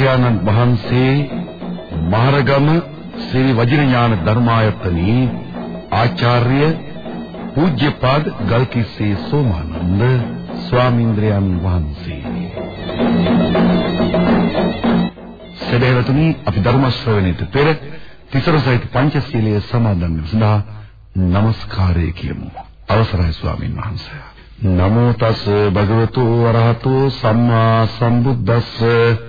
දේශකයන්න් වහන්සේ මහරගම ශ්‍රී වජිරඥාන ධර්මායතනී ආචාර්ය පූජ්‍යපාද ගල්කිස්සේ සෝමානන්ද ස්වාමීන්ද්‍රයන් වහන්සේ. සදේවතුනි අපි ධර්ම ශ්‍රවණයට පෙර තිසර සහිත පංචශීලයේ සමාදන් වීම සඳහා নমස්කාරය කියමු. අවසරයි ස්වාමීන් වහන්සේ. නමෝ තස් භගවතු වරහතු සම්මා සම්බුද්දස්ස.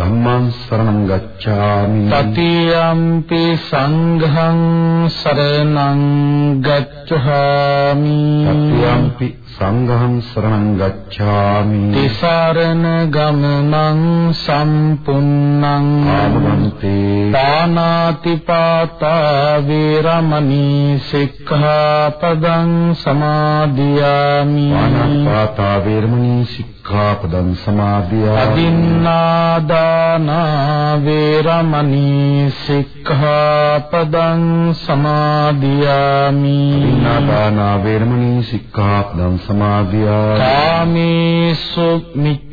ධම්මං සරණං ගච්ඡාමි. තතියම්පි සංඝං සරණං ගච්ඡාමි. තතියම්පි සංඝං සරණං ගච්ඡාමි. තිසරණ ගමනං සම්පුන්නං ආමන්තේ පානාති පාතා වේරමණී සික්ඛාපදං සමාදියාමි. පානපාතා වේරමණී සික්ඛාපදං සමාදියාමි. අදින්නාදාන වේරමණී සික්ඛාපදං සමාදියාමි. ඉන්නාදාන වේරමණී සික්ඛාපදං සමාදියාමි කාමේසු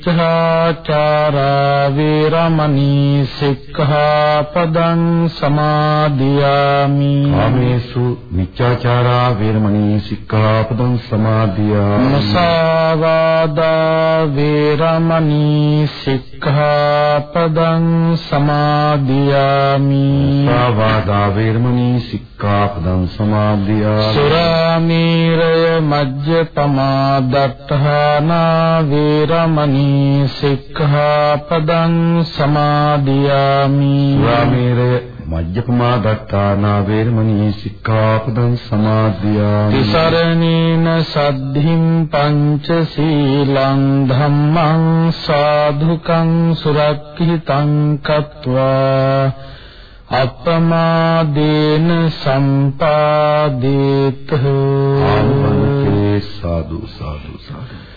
මිච්ඡාචාරා වේරමණී සික්ඛාපදං සමාදියාමි. කාමේසු මිච්ඡාචාරා වේරමණී සික්ඛාපදං සමාදියාමි. මුසාවාදා වේරමණී සික්ඛාපදං සමාදියාමි. සාවාදා වේරමණී සික්ඛාපදං සමාදියාමි. සුරාමීරය මජ්ජපමා දත්තානා වේරමණී සික්ඛාපදං සමාදියාමි සුරාමේරය මජ්ජපමා දත්තානා වේරමණී සික්ඛාපදං සමාදියාමි තිසරණේන සද්ධින් පංචශීලං ධම්මං සාධුකං සුරක්ඛිතං කତ୍වා අපමාදේන සම්පාදේත ආමන්තේ සාදු සාදු සාදු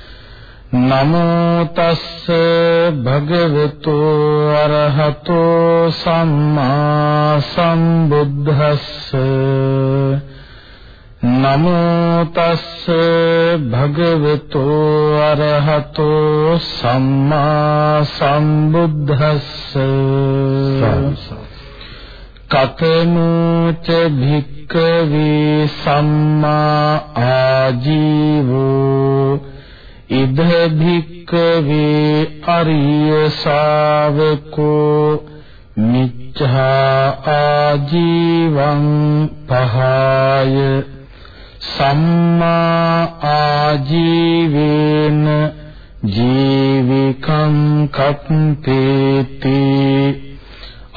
නමෝ තස්ස භගවතු අරහතෝ සම්මා සම්බුද්දස්ස. නමෝ තස්ස භගවතු අරහතෝ සම්මා සම්බුද්දස්ස. කතමෝච භික්ඛවේ සම්මා ආජීවෝ. ඉද භික්ඛවේ අරිය ශාවකෝ මිච්ඡා ආජීවං පහාය සම්මා ආජීවේන ජීවිකං කප්පේති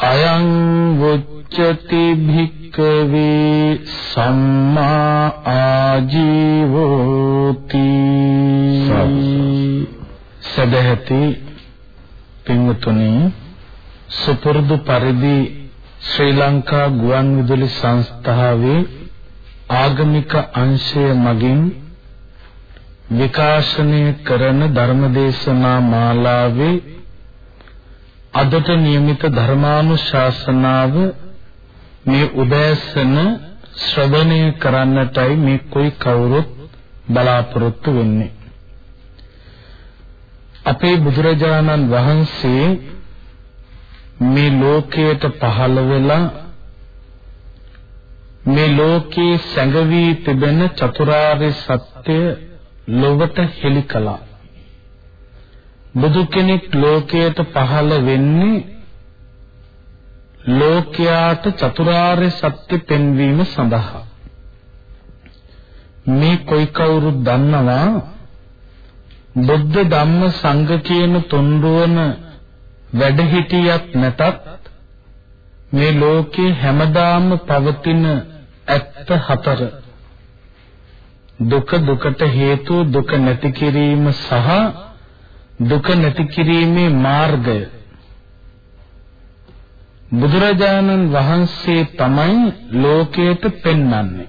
අයං වුච්චති භික්කවේ සම්මා ආජීවෝති සදහති පින්වතුනි සුපුරුදු පරිදි ශ්‍රී ලංකා ගුවන්විදුලි සංස්ථාවේ ආගමික අංශය මගින් විකාශනය කරන ධර්මදේශනා මාලාවේ අදට નિયમિત ධර්මානුශාසනාව මේ උදෑසන ශ්‍රවණය කරන්නටයි මේ કોઈ කවුරුත් බලාපොරොත්තු වෙන්නේ අපේ බුදුරජාණන් වහන්සේ මේ ලෝකයට පහළ වෙලා මේ ලෝකේ සැඟවී තිබෙන චතුරාර්ය සත්‍ය ලොවට හෙළි කළා. බුදු කෙනෙක් ලෝකයට පහළ වෙන්නේ ලෝකයාට චතුරාර්ය සත්‍ය පෙන්වීම සඳහා. මේ කොයි කවුරුත් දන්නවා බුද්ධ ධම්ම සංඝ කියන තුන්රුවන වැඩහිටියක් නැතත් මේ ලෝකේ හැමදාම පවතින ඇත්ත හතර දුක දුකට හේතු දුක නැති කිරීම සහ දුක නැති කිරීමේ මාර්ගය බුදුරජාණන් වහන්සේ තමයි ලෝකයට පෙන්වන්නේ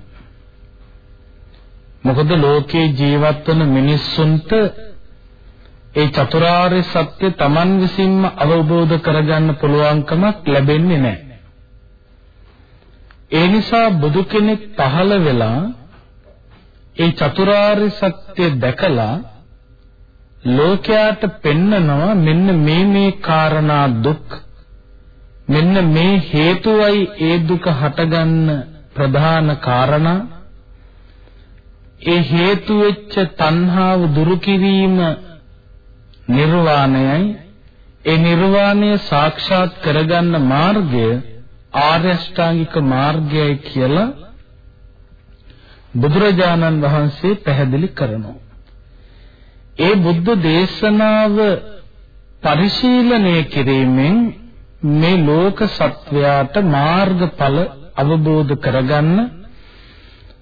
මොකද ලෝකේ ජීවත් වන මිනිස්සුන්ට ඒ චතුරාර්ය සත්‍ය Taman විසින්ම අවබෝධ කරගන්න පුළුවන්කමක් ලැබෙන්නේ නැහැ. ඒ නිසා බුදු කෙනෙක් පහළ වෙලා ඒ චතුරාර්ය සත්‍ය දැකලා ලෝකයාට පෙන්නනවා මෙන්න මේ මේ කාරණා දුක් මෙන්න මේ හේතුවයි ඒ දුක හටගන්න ප්‍රධාන කාරණා ඒ හේතු වෙච්ච තණ්හාව දුරු කිරීම නිර්වාණයයි ඒ නිර්වාණය සාක්ෂාත් කරගන්න මාර්ගය ආර්ය අෂ්ටාංගික මාර්ගයයි කියලා බුදුරජාණන් වහන්සේ පැහැදිලි කරනවා. ඒ බුද්ධ දේශනාව පරිශීලනය කිරීමෙන් මේ ලෝක සත්වයාට මාර්ගඵල අවබෝධ කරගන්න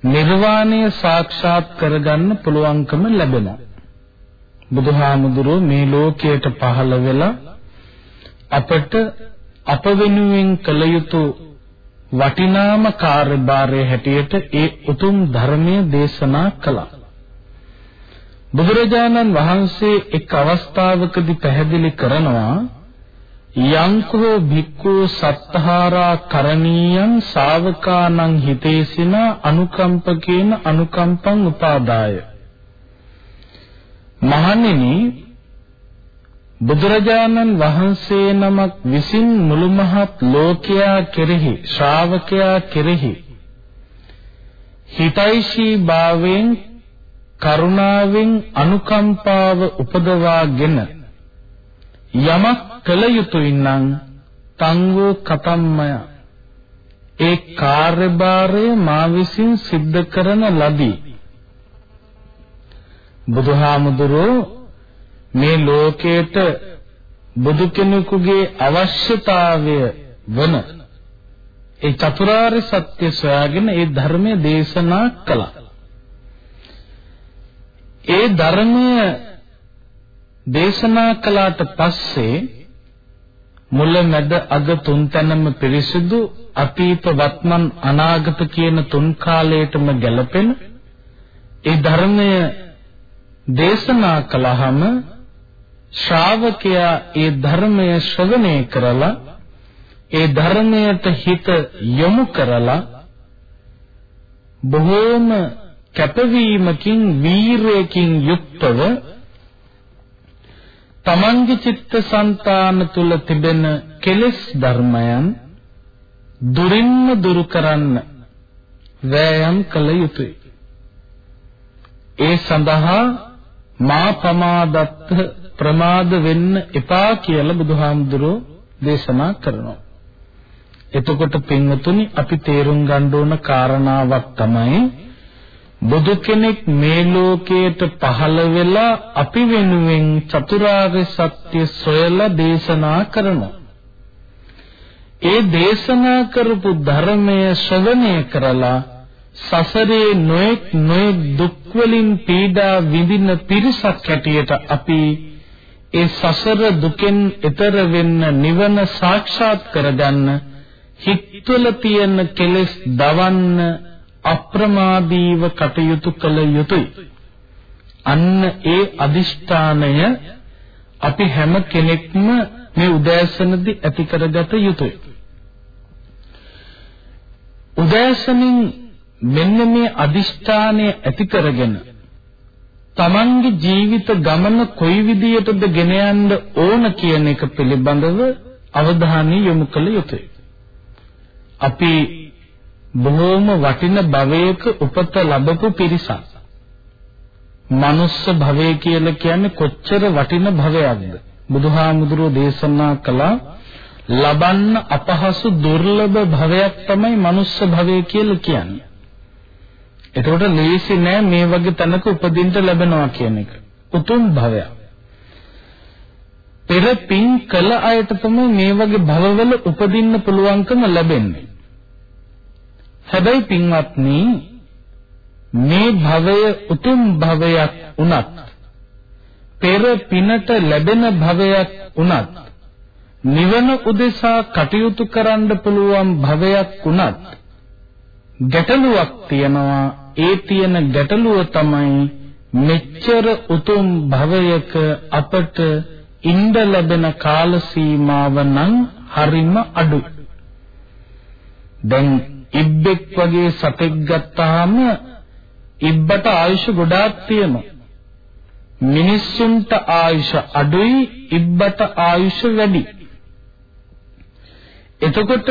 නිර්වාණය සාක්ෂාත් කරගන්න පුළුවන්කම ලැබෙනවා. බුදුහාමුදුරුව මේ ලෝකයට පහළ වෙලා අපට අප වෙනුවෙන් කළ යුතු වටිනාම කාර්යභාරය හැටියට ඒ උතුම් ධර්මයේ දේශනා කළා. බුදුරජාණන් වහන්සේ එක් අවස්ථාවකදී පැහැදිලි කරනවා යංකෝ භික්ඛු සත්තහාරා කරණීයං ශාවකානං හිතේසිනා අනුකම්පකේන අනුකම්පං උපාදාය. මහණෙනි බුදුරජාණන් වහන්සේ නමක් විසින් මුළු මහත් ලෝකයා කෙරෙහි ශ්‍රාවකයා කෙරෙහි හිතයිශී භාවයෙන් කරුණාවෙන් අනුකම්පාව උපදවාගෙන යමක් කළ යුතුයි නම් තංගෝ කතම්මය ඒ කාර්යභාරය මා විසින් සිද්ධ කරන ලදී බුදුහාමුදුරෝ මේ ලෝකයට බුදු කෙනෙකුගේ අවශ්‍යතාවය වන ඒ චතුරාර්ය සත්‍ය සොයාගෙන ඒ ධර්මය දේශනා කළා. ඒ ධර්මය දේශනා කළාට පස්සේ මුල මැද අග තුන් තැනම පිරිසිදු අතීත වත්මන් අනාගත කියන තුන් කාලයටම ගැලපෙන ඒ ධර්මය දේශනා කළාම ශ්‍රාවකයා ඒ ධර්මය ශ්‍රවණය කරලා ඒ ධර්මයට හිත යොමු කරලා බොහෝම කැපවීමකින් වීරයකින් යුක්තව තමන්ගේ චිත්තසංතාන තුල තිබෙන කෙලෙස් ධර්මයන් දුරින්ම දුරු කරන්න වෑයම් කළ යුතුය. ඒ සඳහා මා ප්‍රමාදත්ත ප්‍රමාද වෙන්න එපා කියලා බුදුහාමුදුරෝ දේශනා කරනවා. එතකොට පින්වතුනි අපි තේරුම් ගන්න ඕන කාරණාවක් තමයි බුදු කෙනෙක් මේ ලෝකයට පහළ වෙලා අපි වෙනුවෙන් චතුරාර්ය සත්‍ය සොයලා දේශනා කරනවා. ඒ දේශනා කරපු ධර්මය ශ්‍රවණය කරලා සසරේ නොඑක් නොඑක් දුක් වලින් පීඩා විඳින පිරිසක් හැටියට අපි ඒ සසර දුකෙන් එතර වෙන්න නිවන සාක්ෂාත් කරගන්න හිත්වල තියෙන කෙලෙස් දවන්න අප්‍රමාදීව කටයුතු කළ යුතුය. අන්න ඒ අදිෂ්ඨානය අපි හැම කෙනෙක්ම මේ උදෑසනදී ඇති කරගත යුතුය. උදෑසනින් මෙන්න මේ අදිෂ්ඨානය ඇති කරගෙන තමන්ගේ ජීවිත ගමන කොයි විදියටද ගෙන යන්න ඕන කියන එක පිළිබඳව අවධානය යොමු කළ යුතුයි. අපි බොහෝම වටින භවයක උපත ලැබපු පිරිසක්. මනුස්ස භවය කියලා කියන්නේ කොච්චර වටින භවයක්ද? බුදුහාමුදුරෝ දේශනා කළා ලබන්න අපහසු දුර්ලභ භවයක් තමයි මනුස්ස භවය කියලා කියන්නේ. එතකොට ලේසි නෑ මේ වගේ තැනක උපදින්න ලැබෙනවා කියන එක. උතුම් භවයක්. පෙර පින් කළ අයට තමයි මේ වගේ භවවල උපදින්න පුළුවන්කම ලැබෙන්නේ. හැබැයි පින්වත්නි මේ භවය උතුම් භවයක් වුණත් පෙර පිනට ලැබෙන භවයක් වුණත් නිවන උදෙසා කටයුතු කරන්න පුළුවන් භවයක් වුණත් ගැටලුවක් තියෙනවා ඒ තියෙන ගැටලුව තමයි මෙච්චර උතුම් භවයක අපට ඉඳ ලැබෙන කාල සීමාව නම් හරිම අඩුයි. දැන් ඉබ්බෙක් වගේ සතෙක් ගත්තාම ඉබ්බට ආයුෂ ගොඩාක් තියෙනවා. මිනිස්සුන්ට ආයුෂ අඩුයි ඉබ්බට ආයුෂ වැඩි. එතකොට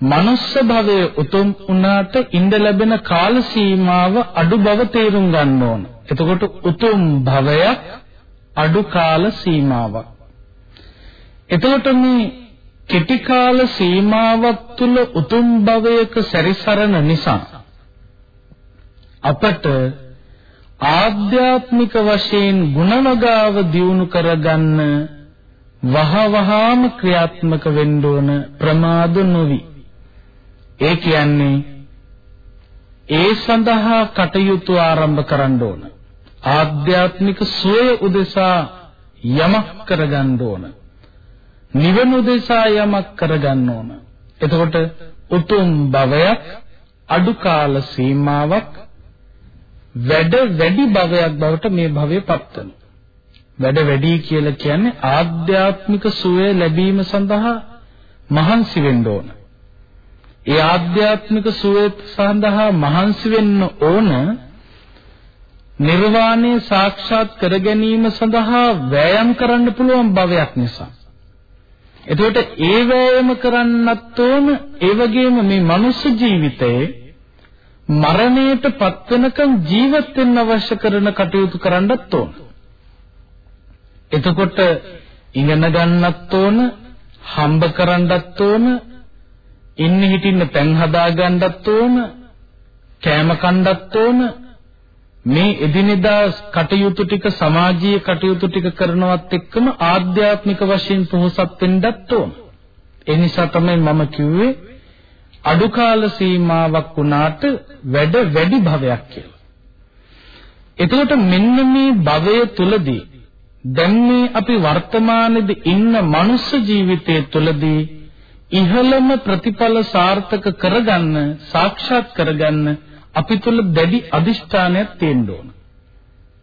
මනුස්ස භවයේ උතුම් උනාට ඉඳ ලැබෙන කාල සීමාව අඩු බව තේරුම් ගන්න ඕන. එතකොට උතුම් භවයක් අඩු කාල සීමාවක්. එතකොට මේ කෙටි කාල සීමාවක් තුල උතුම් භවයක සැරිසරන නිසා අපට ආධ්‍යාත්මික වශයෙන් ගුණවගාව දියුණු කරගන්න වහවහාම ක්‍රියාත්මක වෙන්න ඕන ප්‍රමාද නොවි. ඒ කියන්නේ ඒ සඳහා කටයුතු ආරම්භ කරන්න ඕන. ආධ්‍යාත්මික සුවය උදෙසා යමක් කරගන්න ඕන. නිවන උදෙසා යමක් කරගන්න ඕන. එතකොට උතුම් භවයක් අඩු කාල සීමාවක් වැඩ වැඩි භවයක් බවට මේ භවය පත් වෙනවා. වැඩ වැඩි කියලා කියන්නේ ආධ්‍යාත්මික සුවය ලැබීම සඳහා මහන්සි වෙන්න ඕන. ඒ ආධ්‍යාත්මික සුවය සඳහා මහන්සි වෙන්න ඕන නිර්වාණය සාක්ෂාත් කර ගැනීම සඳහා වෑයම් කරන්න පුළුවන් භවයක් නිසා. එතකොට ඒ වෑයම කරන්නත් ඕන ඒ වගේම මේ මනුස්ස ජීවිතයේ මරණයට පත් වෙනකන් ජීවත් වෙන්න අවශ්‍ය කරන කටයුතු කරන්නත් ඕන. එතකොට ඉගෙන ගන්නත් ඕන, හම්බ කරන්නත් ඕන, ඉන්න හිටින්න තැන් හදා ගන්නත් ඕන, කෑම කන්නත් ඕන. මේ එදිනෙදා කටයුතු ටික සමාජීය කටයුතු ටික කරනවත් එක්කම ආධ්‍යාත්මික වශයෙන් පොහොසත් වෙන්නත් ඕන. ඒ නිසා තමයි මම කිව්වේ අඩු කාල සීමාවක් වුණාට වැඩ වැඩි භවයක් කියලා. එතකොට මෙන්න මේ භවය තුලදී දැන් මේ අපි වර්තමානයේදී ඉන්න මනුස්ස ජීවිතය තුළදී ඉහළම ප්‍රතිඵල සාර්ථක කරගන්න සාක්ෂාත් කරගන්න අපි තුල දැඩි අදිෂ්ඨානයක් තියෙන්න ඕන.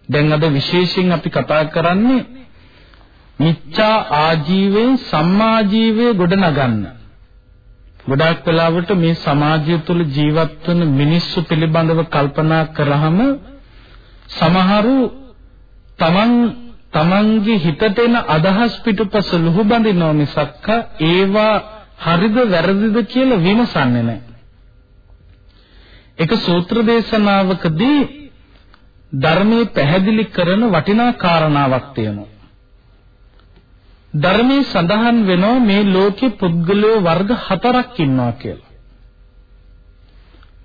දැන් අද විශේෂයෙන් අපි කතා කරන්නේ මිච්ඡා ආජීවයෙන් සම්මා ජීවය ගොඩනගන්න. ගොඩාක් වෙලාවට මේ සමාජය තුළ ජීවත් වන මිනිස්සු පිළිබඳව කල්පනා කරාම සමහරු තමන් තමන්ගේ හිතට එන අදහස් පිටුපස ලුහු බඳිනව මිසක්ක ඒවා හරිද වැරදිද කියලා විමසන්නේ නැහැ. එක සූත්‍ර දේශනාවකදී ධර්මයේ පැහැදිලි කරන වටිනා කාරණාවක් තියෙනවා. ධර්මයේ සඳහන් වෙනවා මේ ලෝකේ පුද්ගලයෝ වර්ග හතරක් ඉන්නවා කියලා.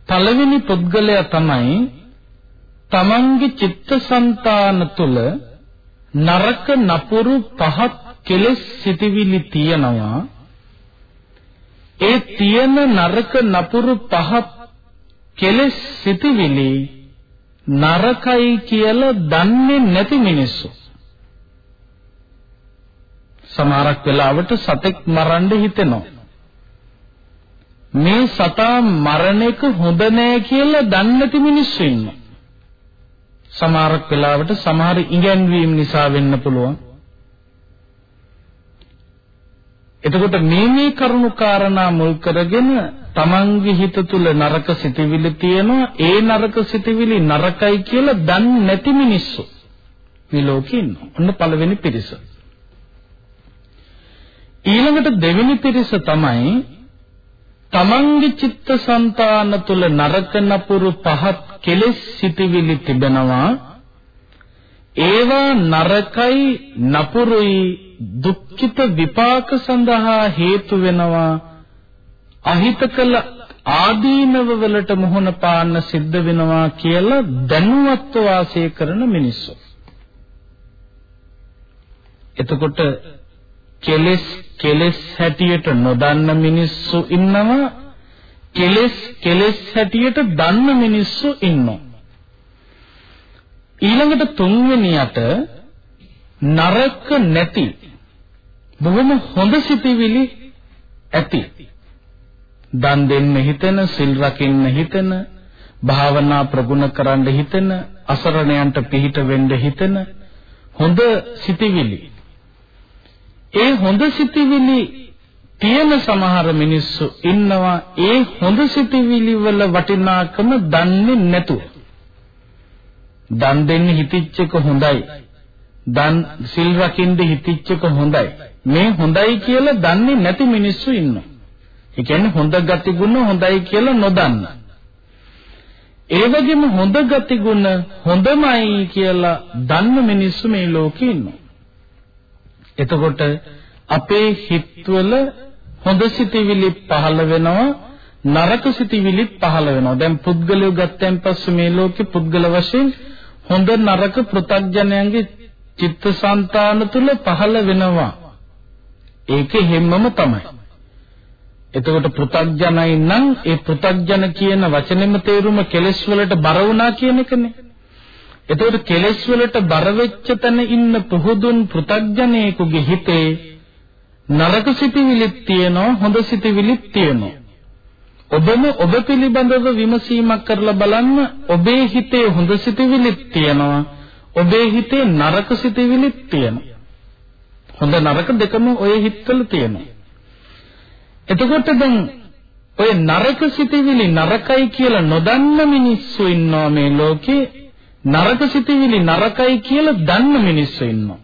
පළවෙනි පුද්ගලයා තමයි තමන්ගේ චිත්තසංතාන තුළ නරක නපුරු පහත් කෙලෙස් සිටිවිලි තියනවා ඒ තියෙන නරක නපුරු පහත් කෙලෙස් සිටිවිලි නරකයි කියලා දන්නේ නැති මිනිස්සු. සමහරක් වෙලාවට සතෙක් මරන්න හිතෙනවා. මේ සතා මරණ එක හොඳ නෑ කියලා දන්නේ නැති මිනිස්සු ඉන්නවා. සමහරක් වෙලාවට සමහර ඉගැන්වීම් නිසා වෙන්න පුළුවන්. එතකොට මේ මේ කරුණු කාරණා මුල් කරගෙන තමන්ගේ හිත තුල නරක සිතිවිලි තියෙනවා ඒ නරක සිතිවිලි නරකයි කියලා දන්නේ නැති මිනිස්සු මේ ලෝකේ ඉන්නවා. ඔන්න පළවෙනි පිරිස. ඊළඟට දෙවෙනි පිරිස තමයි තමන්ගේ චිත්තසංතාන තුල නරක නපුරු පහත් කෙලෙස් සිටිවිලි තිබෙනවා ඒවා නරකයි නපුරුයි දුක්ඛිත විපාක සඳහා හේතු වෙනවා අහිතකල ආදීනව වලට මුහුණ පාන්න සිද්ධ වෙනවා කියලා දැනුවත්ව වාසය කරන මිනිස්සු. එතකොට කෙලෙස් කෙලෙස් හැටියට නොදන්න මිනිස්සු ඉන්නවා කෙලෙස් කෙලෙස් හැටියට දන්න මිනිස්සු ඉන්නවා. ඊළඟට තුන්වෙනියට නරක නැති බොහොම හොඳ සිතිවිලි ඇති. දන් දෙන්න හිතෙන, සිල් රකින්න හිතෙන, භාවනා ප්‍රගුණ කරන්න හිතෙන, අසරණයන්ට පිහිට වෙන්න හිතෙන හොඳ සිතිවිලි. ඒ හොඳ සිතිවිලි තියෙන සමහර මිනිස්සු ඉන්නවා ඒ හොඳ සිතිවිලි වල වටිනාකම දන්නේ නැතුව. දන් දෙන්න හිතිච්ච එක හොඳයි. දන් සිල් රකින්න හිතිච්ච එක හොඳයි. මේ හොඳයි කියලා දන්නේ නැති මිනිස්සු ඉන්නවා. ඒ කියන්නේ හොඳ ගති ගුණ හොඳයි කියලා නොදන්න. ඒ වගේම හොඳ ගති ගුණ හොඳමයි කියලා දන්න මිනිස්සු මේ ලෝකේ ඉන්නවා. එතකොට අපේ හිතවල හොඳ සිතිවිලි පහළ වෙනවා නරක සිතිවිලි පහළ වෙනවා. දැන් පුද්ගලයෝ ගත්තන් පස්සේ මේ ලෝකේ පුද්ගල වශයෙන් හොඳ නරක පෘථග්ජනයන්ගේ චිත්තසංතාන තුල පහළ වෙනවා. ඒකේ හැමම තමයි. එතකොට පෘථග්ජනයි නම් ඒ පෘථග්ජන කියන වචනේම තේරුම කෙලෙස් වලට බර වුණා කියන එකනේ. එතකොට කෙලෙස් වලට බර වෙච්ච තැන ඉන්න පුහුදුන් පෘථග්ජනයෙකුගේ හිතේ නරක සිතිවිලිත් තියෙනවා හොඳ සිතිවිලිත් තියෙනවා. ඔබම ඔබ පිළිබඳව විමසීමක් කරලා බලන්න ඔබේ හිතේ හොඳ සිතිවිලිත් තියෙනවා ඔබේ හිතේ නරක සිතිවිලිත් තියෙනවා. හොඳ නරක දෙකම ඔය හිතවල තියෙනවා. එතකොට දැන් ඔය නරක සිතිවිලි නරකයි කියලා නොදන්න මිනිස්සු ඉන්නවා මේ ලෝකේ නරක සිතිවිලි නරකයි කියලා දන්න මිනිස්සු ඉන්නවා.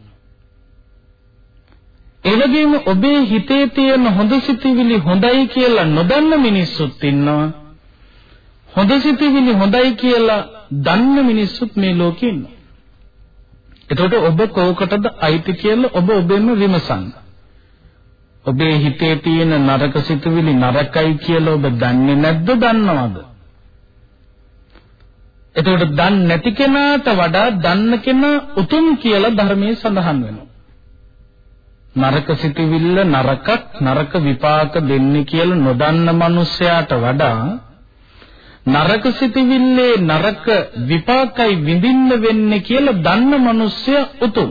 එවැගේම ඔබේ හිතේ තියෙන හොඳ සිතිවිලි හොඳයි කියලා නොදන්න මිනිස්සුත් ඉන්නවා. හොඳ සිතිවිලි හොඳයි කියලා දන්න මිනිස්සුත් මේ ලෝකේ ඉන්නවා. එතකොට ඔබ කෝකටද අයිති කියලා ඔබ ඔබෙන්ම විමසන්න. ඔබේ හිතේ තියෙන නරක සිතුවිලි නරකයි කියලා ඔබ දන්නේ නැද්ද දන්නවද? එතකොට දන්නේ නැති කෙනාට වඩා දන්න කෙනා උතුම් කියලා ධර්මයේ සඳහන් වෙනවා. නරක සිතුවිල්ල නරකක් නරක විපාක දෙන්නේ කියලා නොදන්න මිනිසයාට වඩා නරක සිටිවිල්ලේ නරක විපාකයි විඳින්න වෙන්නේ කියලා දන්න මිනිස්සයා උතුම්.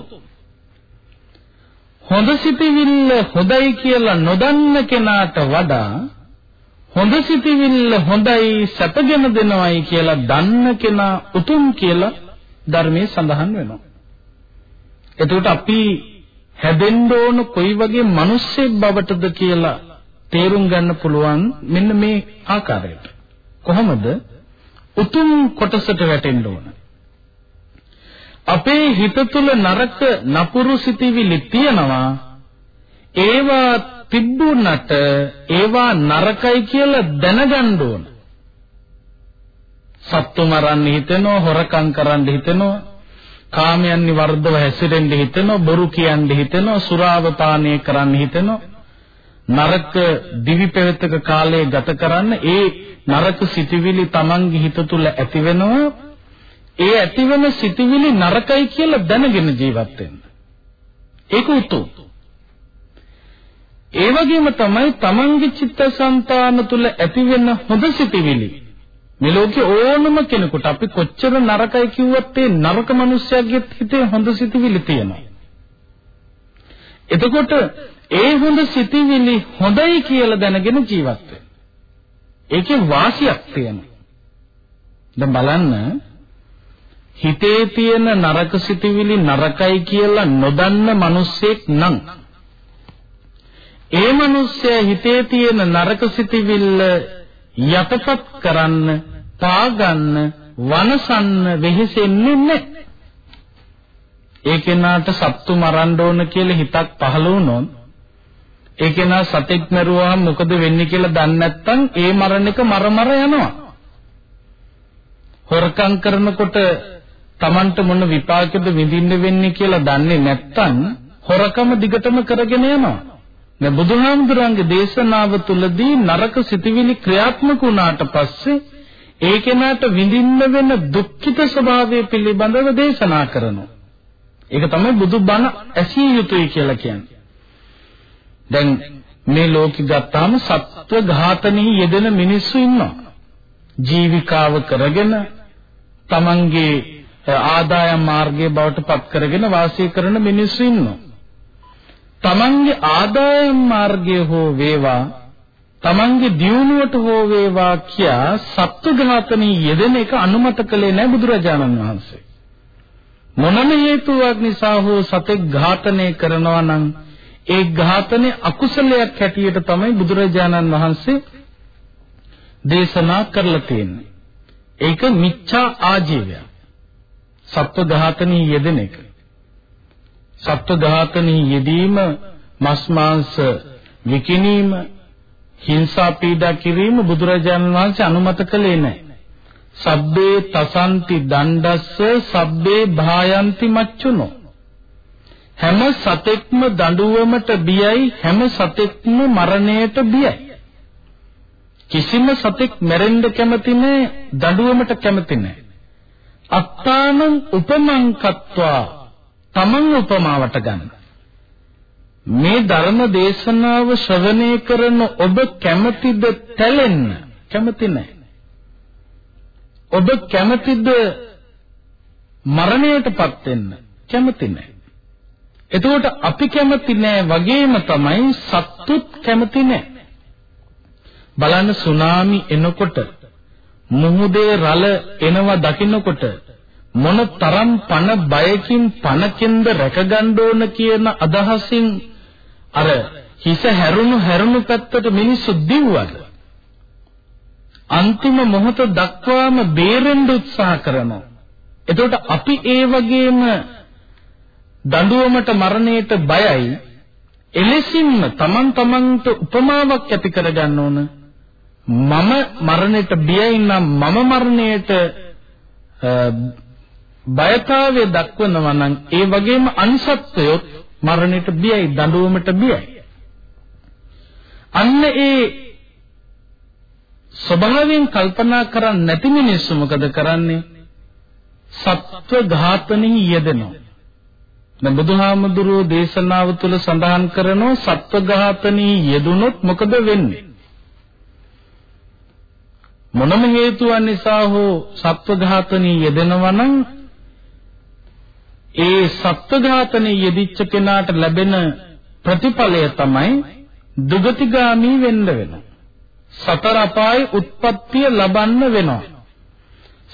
හොඳ සිටිවිල්ල හොඳයි කියලා නොදන්න කෙනාට වඩා හොඳ සිටිවිල්ල හොඳයි සැපගෙන දෙනවයි කියලා දන්න කෙනා උතුම් කියලා ධර්මයේ සඳහන් වෙනවා. එතකොට අපි හැදෙන්න ඕන කොයි වගේ මිනිස්සෙක් බවටද කියලා තේරුම් ගන්න පුළුවන් මෙන්න මේ ආකාරයට. කොහොමද? උතුම් කොටසට වැටෙන්න ඕන. අපේ හිත තුළ නරක නපුරු සිතිවිලි තියෙනවා. ඒවා තිබුණට ඒවා නරකයි කියලා දැනගන්න ඕන. සත්තු මරන්න හිතෙනවා, හොරකම් කරන්න හිතෙනවා, කාමයන් නිවර්ධව හැසිරෙන්න හිතෙනවා, බොරු කියන්න හිතෙනවා, සුරාව පානය කරන්න හිතෙනවා. නරක දිවි පෙවතක කාලය ගත කරන්න ඒ නරක සිටිවිලි Tamange හිත තුල ඇති වෙනවා ඒ ඇතිවන සිතුවිලි නරකයි කියලා දැනගෙන ජීවත් වෙන්න. ඒක උතුම්. ඒ වගේම තමයි තමන්ගේ චිත්තසංතාන තුළ ඇතිවෙන හොඳ සිතුවිලි මේ ලෝකේ ඕනම කෙනෙකුට අපි කොච්චර නරකයි කිව්වත් ඒ නරක මිනිස්සයාගේ හිතේ හොඳ සිතුවිලි තියෙනවා. එතකොට ඒ හොඳ සිතුවිලි හොඳයි කියලා දැනගෙන ජීවත් වෙන්න. ඒකේ වාසියක් තියෙනවා. දැන් බලන්න හිතේ තියෙන නරක සිතුවිලි නරකයි කියලා නොදන්න මිනිස්සෙක් නම් ඒ මිනිස්සයා හිතේ තියෙන නරක සිතුවිල්ල යටපත් කරන්න, පාගන්න, වනසන්න වෙහෙසෙන්නේ නැහැ. ඒ කෙනාට සත්තු මරන්න ඕන කියලා හිතක් පහළ වුණොත් ඒ කෙනා සතෙක් මරුවාම මොකද වෙන්නේ කියලා දන්නේ නැත්නම් ඒ මරණ එක මර මර යනවා. හොරකම් කරනකොට Tamanට මොන විපාකෙද විඳින්න වෙන්නේ කියලා දන්නේ නැත්නම් හොරකම දිගටම කරගෙන යනවා. දැන් බුදුහාමුදුරන්ගේ දේශනාව තුළදී නරක සිටිවිලි ක්‍රියාත්මක වුණාට පස්සේ ඒ කෙනාට විඳින්න වෙන දුක්ඛිත ස්වභාවය පිළිබඳව දේශනා කරනවා. ඒක තමයි බුදුබණ ඇසිය යුතුයි කියලා කියන්නේ. දැන් මේ ලෝකෙ ගත්තාම සත්ව ඝාතනයේ යෙදෙන මිනිස්සු ඉන්නවා. ජීවිකාව කරගෙන තමන්ගේ ආදායම් මාර්ගයේ බවට පත් කරගෙන වාසය කරන මිනිස්සු ඉන්නවා. තමන්ගේ ආදායම් මාර්ගය හෝ වේවා තමන්ගේ දියුණුවට හෝ වේවා කියා සත්ව ඝාතනයේ යෙදෙන එක අනුමත කළේ නැහැ බුදුරජාණන් වහන්සේ. මොනම හේතුවක් නිසා හෝ සතෙක් ඝාතනය කරනවා නම් ඒ ඝාතනේ අකුසලයක් හැටියට තමයි බුදුරජාණන් වහන්සේ දේශනා කරලා තියෙන්නේ. ඒක මිච්ඡා ආජීවය. සත්ව ඝාතනයේ යෙදෙන එක. සත්ව ඝාතනයේ යෙදීම මස් මාංශ විකිණීම හිංසා පීඩා කිරීම බුදුරජාණන් වහන්සේ අනුමත කළේ නැහැ. සබ්බේ තසන්ති දණ්ඩස්ස සබ්බේ භායන්ති මච්චුනෝ හැම සතෙක්ම දඬුවමට බියයි හැම සතෙක්ම මරණයට බියයි. කිසිම සතෙක් මැරෙන්න කැමති නැහැ දඬුවමට කැමති නැහැ අත්තානං උපමං කତ୍වා තමන් උපමාවට ගන්න. මේ ධර්ම දේශනාව ශ්‍රවණය කරන ඔබ කැමතිද තැලෙන්න? කැමති නැහැ ඔබ කැමතිද මරණයටපත් වෙන්න? කැමති නැහැ. එතකොට අපි කැමති නැහැ වගේම තමයි සත්තුත් කැමති නැහැ. බලන්න සුනාමි එනකොට මුහුදේ රළ එනවා දකින්නකොට මොන තරම් පණ බයකින් පණකින්ද රැකගන්න ඕන කියන අදහසින් අර හිස හැරුණු හැරුණු පැත්තට මිනිස්සු දිව්වද අන්තිම මොහොත දක්වාම බේරෙන්න උත්සාහ කරනවා. එතකොට අපි ඒ වගේම දඬුවමට මරණයට බයයි. එලෙසින්ම තමන් තමන්ට උපමාවක් ඇති කරගන්න ඕන. මම මරණයට බියයි නම් මම මරණයට බයතාවය දක්වනවා නම් ඒ වගේම අන්සත්වයොත් මරණයට බියයි දඬුවමට බියයි. අන්න ඒ ස්වභාවයෙන් කල්පනා කරන්නේ නැති මිනිස්සු මොකද කරන්නේ? සත්ව ඝාතනෙහි යෙදෙනවා. දැන් බුදුහාමුදුරුවෝ දේශනාව තුළ සඳහන් කරනවා සත්ව ඝාතනෙහි යෙදුනොත් මොකද වෙන්නේ? මොනම හේතුවක් නිසා හෝ සත්ව ඝාතනෙහි යෙදෙනවා නම් ඒ සත්ව ඝාතනෙහි යෙදිච්ච කෙනාට ලැබෙන ප්‍රතිඵලය තමයි දුගතිගාමි වෙන්න වෙනවා. සතර අපායේ උත්පත්තිය ලබන්න වෙනවා.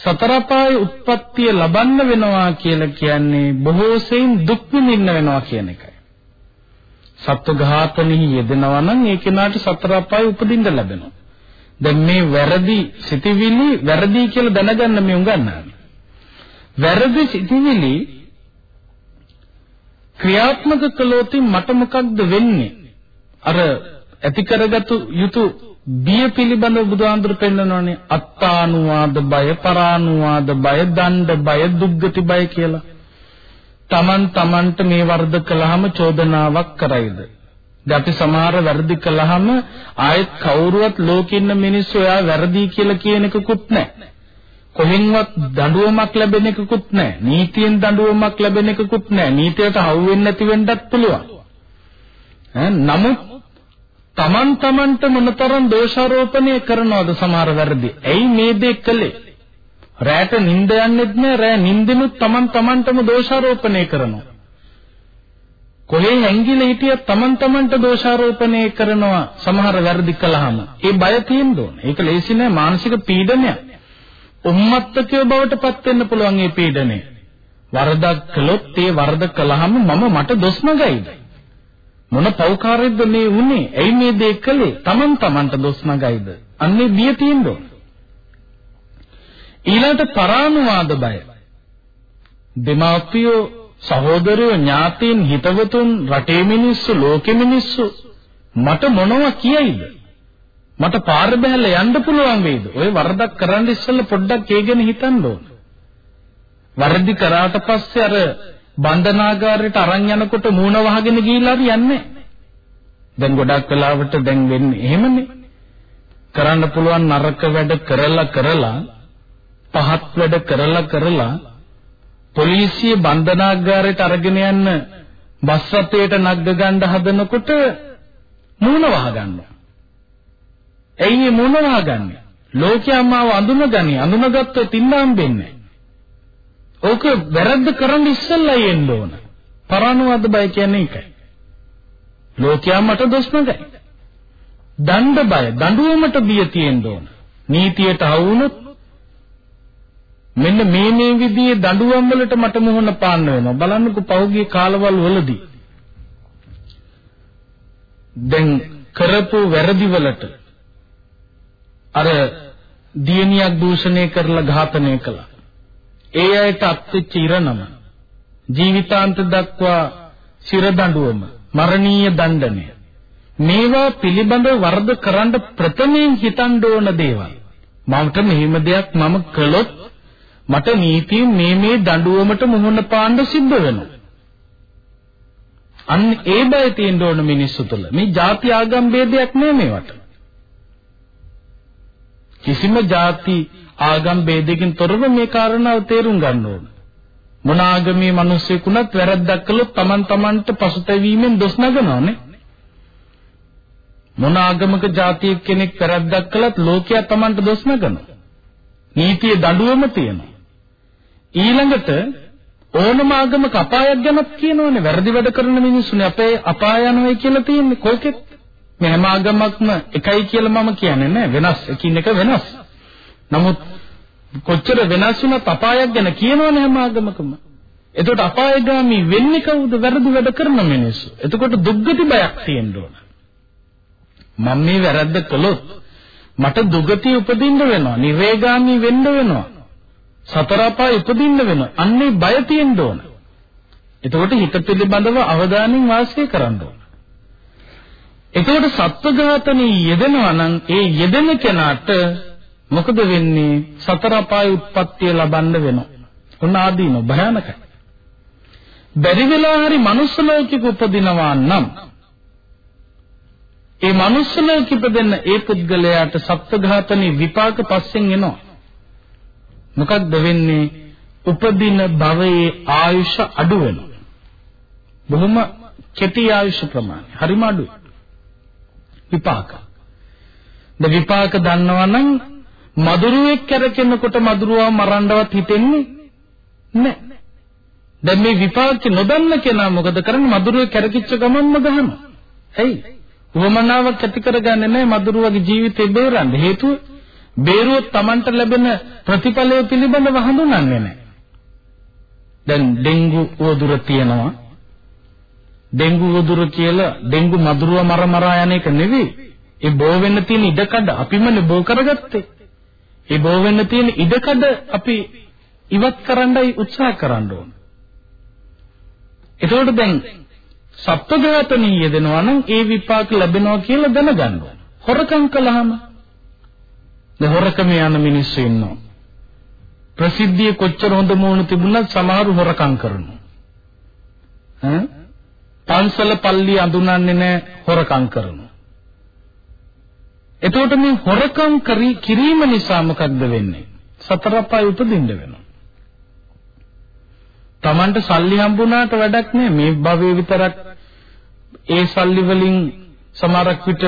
සතර අපායේ උත්පත්තිය ලබන්න වෙනවා කියලා කියන්නේ බොහෝ සෙයින් දුක් විඳින්න වෙනවා කියන එකයි. සත්ව ඝාතනෙහි යෙදෙනවා නම් ඒ කෙනාට සතර අපායේ උපදින්න ලැබෙනවා. දැන් මේ වැරදි සිටිවිලි වැරදි කියලා දැනගන්න මේ උගන්වන්නේ. වැරදි සිටිවිලි ක්‍රියාත්මක කළොත් මට මොකක්ද වෙන්නේ? අර ඇති කරගතු යුතු බිය පිළිබඳව බුදුහාඳුර පෙන්නනෝනේ අත්තානුවාද බය පරානුවාද බය දණ්ඩ බය දුක්ගති බය කියලා. Taman tamanට මේ වර්ධ කළාම චෝදනාවක් කරයිද? දැන් අපි සමහර වැරදි කළාම ආයෙත් කවුරුවත් ලෝකෙ ඉන්න මිනිස්සු එයා වැරදි කියලා කියන එකකුත් නැහැ. කොහෙන්වත් දඬුවමක් ලැබෙන එකකුත් නැහැ. නීතියෙන් දඬුවමක් ලැබෙන එකකුත් නැහැ. නීතියට හවු වෙන්නේ නැති වෙන්නත් පුළුවන්. නමුත් Taman tamanට මොනතරම් දෝෂාරෝපණය කරනවද සමහර වැරදි. ඇයි මේ දේ කළේ? රැට නිින්ද යන්නෙත් නෑ. රැ නිින්දෙනුත් Taman tamanටම දෝෂාරෝපණය කරනවා. කොහේ හැංගිලා හිටියත් Taman tamanට දෝෂාරෝපණය කරනවා සමහර වැරදි කළාම. ඒ බය තියෙන්න ඕන. ඒක ලේසි නෑ මානසික පීඩනයක්. උම්මත්තකයෝ බවට පත් වෙන්න පුළුවන් මේ පීඩනය. වරදක් කළොත් ඒ වරද කළාම මම මට දොස් නගයිද? මොන පෞකාරයක්ද මේ වුනේ? ඇයි මේ දේ කළේ? Taman tamanට දොස් නගයිද? අන්නේ බිය තියෙන්න ඕන. ඊළඟට පරානුවාද බය. දෙමාපියෝ සහෝදරයෝ ඥාතීන් හිතවතුන් රටේ මිනිස්සු ලෝකෙ මිනිස්සු මට මොනවා කියයිද මට පාර බැහැලා යන්න පුළුවන් වේද ඔය වරදක් කරන්න ඉස්සෙල්ලා පොඩ්ඩක් ඒ ගැන හිතන්න ඕන වරදි කරාට පස්සේ අර බන්ධනාගාරයට අරන් යනකොට මූණ වහගෙන ගිහිල්ලා හරි යන්නේ දැන් ගොඩක් වෙලාවට දැන් වෙන්නේ එහෙමනේ කරන්න පුළුවන් නරක වැඩ කරලා කරලා පහත් වැඩ කරලා කරලා පොලිසිය බන්ධනාගාරයට අරගෙන යන්න බස් රථයට නග්ග ගන්න හදනකොට මූණ වහගන්නවා. ඇයි මේ මූණ වහගන්නේ? ලෝකයා මාව අඳුනගනි. අඳුනගත්තොත් ඉන්න හම්බෙන්නේ ඕක වැරද්ද කරන්න ඉස්සෙල්ලා එන්න ඕන. පරානුවද බය කියන්නේ ඒකයි. ලෝකයා මට දොස් නගයි. දණ්ඩ බය, දඬුවමට බිය තියෙන්න ඕන. නීතියට අවුනොත් මෙන්න මේ මේ විදිහේ දඬුවම් වලට මට මුහුණ පාන්න වෙනවා. බලන්නකෝ පෞගිය කාලවල වලදී. දැන් කරපු වැරදි වලට අර දියණියක් දූෂණය කරලා ඝාතනය කළා. ඒ අයට අත්වෙච්ච ඉරණම ජීවිතාන්ත දක්වා සිර දඬුවම මරණීය දණ්ඩනය මේවා පිළිබඳව වර්ධ කරන්න ප්‍රථමයෙන් හිතන්න ඕන දේවල් මමට මෙහිම දෙයක් මම කළොත් මට නීතියෙන් මේ මේ දඬුවමට මුහුණ පාන්න සිද්ධ වෙනවා. අන්න ඒ බය තියෙන්න ඕන මිනිස්සු තුළ. මේ ಜಾති ආගම් ભેදයක් නෙමෙයි මේවට. කිසිම ಜಾති ආගම් ભેදකින් තොරව මේ කාරණාව තේරුම් ගන්න ඕන. මොන ආගමේ මිනිස්සෙකුණත් වැරද්දක් කළොත් Taman Tamanට පසුතැවීමෙන් දොස් නගනවානේ. මොන ආගමක જાතියෙක් කෙනෙක් වැරද්දක් කළත් ලෝකයා Tamanට දොස් නගනවා. නීතියේ දඬුවම තියෙනවා. ඊළඟට ඕනම ආගමක අපායක් ගැනත් කියනවනේ වැරදි වැඩ කරන මිනිස්සුනේ අපේ අපාය යනවා කියලා තියෙන්නේ කොල්කෙත් මේ හැම ආගමක්ම එකයි කියලා මම කියන්නේ නැහැ වෙනස්. එකින් එක වෙනස්. නමුත් කොච්චර වෙනස් වුණත් අපායක් ගැන කියනවනේ හැම ආගමකම. එතකොට අපායගාමි වෙන්නේ කවුද? වැරදි වැඩ කරන මිනිස්සු. එතකොට දුක්ගති බයක් තියෙන්න ඕන. මම මේ වැරද්ද කළොත් මට දුගති උපදින්න වෙනවා. නිරේගාමි වෙන්න වෙනවා. සතර අපාය උපදින්න වෙනවා. අන්නේ බය තියෙන්න ඕන. එතකොට හිත පිළිබඳව අවධානයෙන් වාසය කරන්න ඕන. එතකොට සත්වඝාතනී යෙදෙනවා නම් ඒ යෙදෙන කෙනාට මොකද වෙන්නේ? සතර අපාය උත්පත්තිය ලබන්න වෙනවා. ඔන්න ආදීන භයානකයි. බැරි වෙලා හරි මනුස්ස ලෝකෙක උපදිනවා නම් ඒ මනුස්ස ලෝකෙ ඉපදෙන්න ඒ පුද්ගලයාට සත්වඝාතනී විපාක පස්සෙන් එනවා. මොකක්ද වෙන්නේ? උපදින භවයේ ආයුෂ අඩු වෙනවා. බොහොම කෙටි ආයුෂ ප්‍රමාණය. හරිම අඩුයි. විපාක. ද විපාක දන්නවනම් මදුරුවෙක් කරකිනකොට මදුරුවා මරන්නවත් හිතෙන්නේ නැහැ. දැන් මේ විපාක නොදන්න කෙනා මොකද කරන්නේ? මදුරුවෙක් කරකිච්ච ගමන්ම ගහනවා. ඇයි? උවමනාවක් ඇති කරගන්නේ නැහැ මදුරුවගේ ජීවිතේ බේරන්න. හේතුව බේරුවොත් Tamanට ලැබෙන ප්‍රතිඵලය පිළිබඳව හඳුනන්නේ නැහැ. දැන් ඩෙන්ගු වදුර තියෙනවා. ඩෙන්ගු වදුර කියලා ඩෙන්ගු මදුරුව මර මරා යන එක නෙවෙයි. ඒ බෝ වෙන්න තියෙන ඉඩකඩ අපිමනේ බෝ කරගත්තේ. ඒ බෝ වෙන්න තියෙන ඉඩකඩ අපි ඉවත් කරන්නයි උත්සාහ කරන්න ඕන. ඒතකොට දැන් සත්වඝාතනීය දෙනවා නම් ඒ විපාක ලැබෙනවා කියලා දැනගන්න ඕන. හොරකම් කළාම දැන් හොරකමේ යන මිනිස්සු ඉන්නවා. ප්‍රසිද්ධිය කොච්චර හොඳ මොහොන තිබුණත් සමහරු හොරකම් කරනවා. ඈ පන්සල පල්ලි අඳුනන්නේ නැහැ හොරකම් කරනවා. එතකොට මේ හොරකම් කිරීම නිසා මොකක්ද වෙන්නේ? සතර අපාය උපදින්න වෙනවා. Tamanට සල්ලි හම්බුණාට වැඩක් නෑ මේ භවයේ විතරක් ඒ සල්ලි වලින් සමහරක් විට